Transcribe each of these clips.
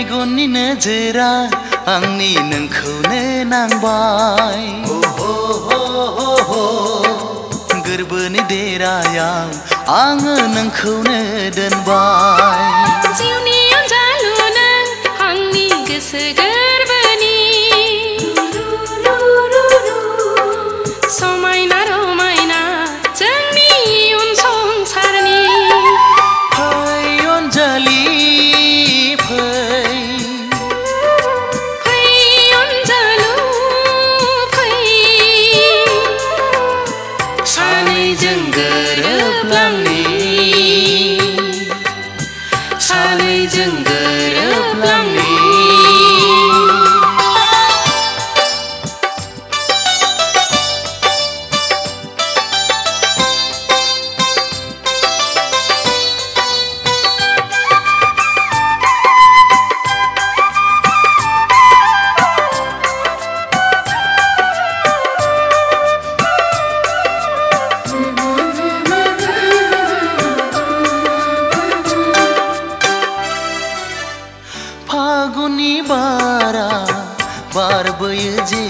मेगननि नोजोरा आंनि नोंखौनो नांबाय। गोरबोनि देरायाव आङो नोंखौनो दोनबाय। जिउनि समायना रमायना जोंनि बारबोयो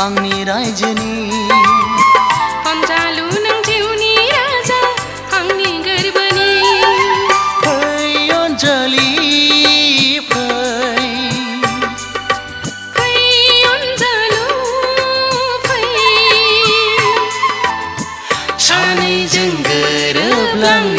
आंनि रायजोनि अनजालु नों जिउनि राजा आंनि गोरबोनि फै अनजालि फै फै अनजालु फै सानैजों गोरोबलांनि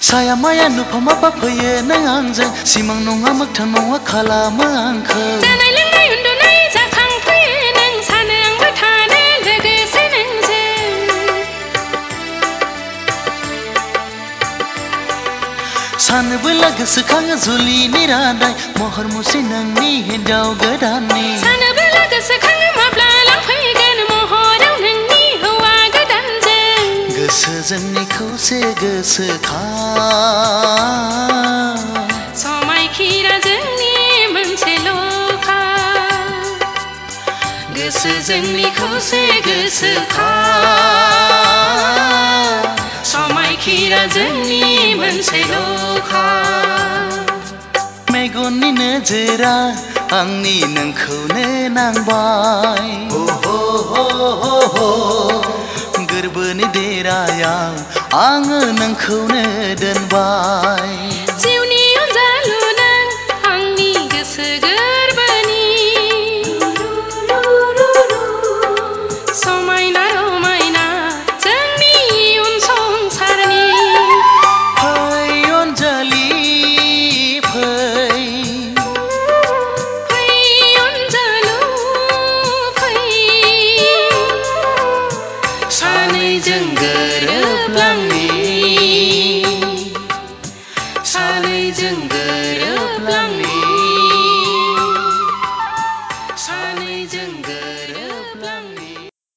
साया माया नुफामा फैयो नों आंजों सिमां नङा मोगथां नङा खालामो आंखौ सानो सानबोला गोसोखाङो जुलिनि रादाय महर मुस्रि नोंनि हिन्जाव गोदाननि जोंनिखौसो गोसोखां समायखिरा जोंनि मोनसेल'खा गोसो जोंनिखौसो गोसोखां समायखिरा जोंनि मोनसेल'खा मेगननि नोजोरा आंनि नोंखौनो नांबाय गोरबोनि देरायाव आङो नोंखौनो दोनबाय जोंगो